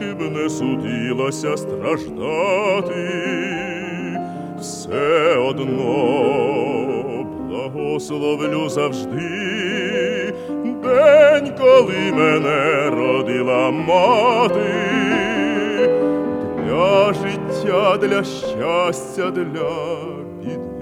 б не судилося страждати, все одно благословлю завжди. День, коли мене родила мати, для життя, для щастя, для біди.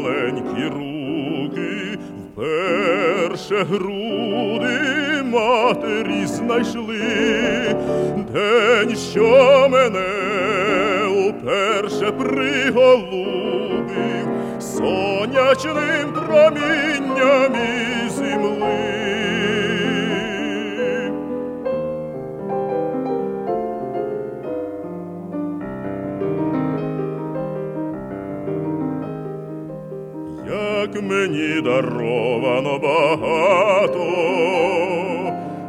Маленькі руки вперше груди матері знайшли, день, що мене уперше приголубив сонячним промінням як мені даровано багато,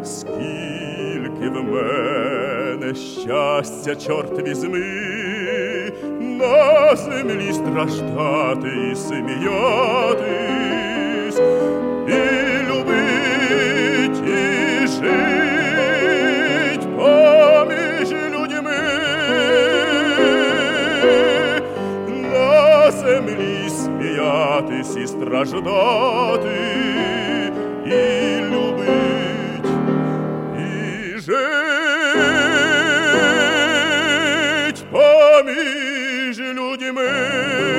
скільки в мене щастя, чорт візьми, на землі страждати і сміятись, і любить, і жить поміж на землі сміятись і страждати, і любить, і жить поміж людьми.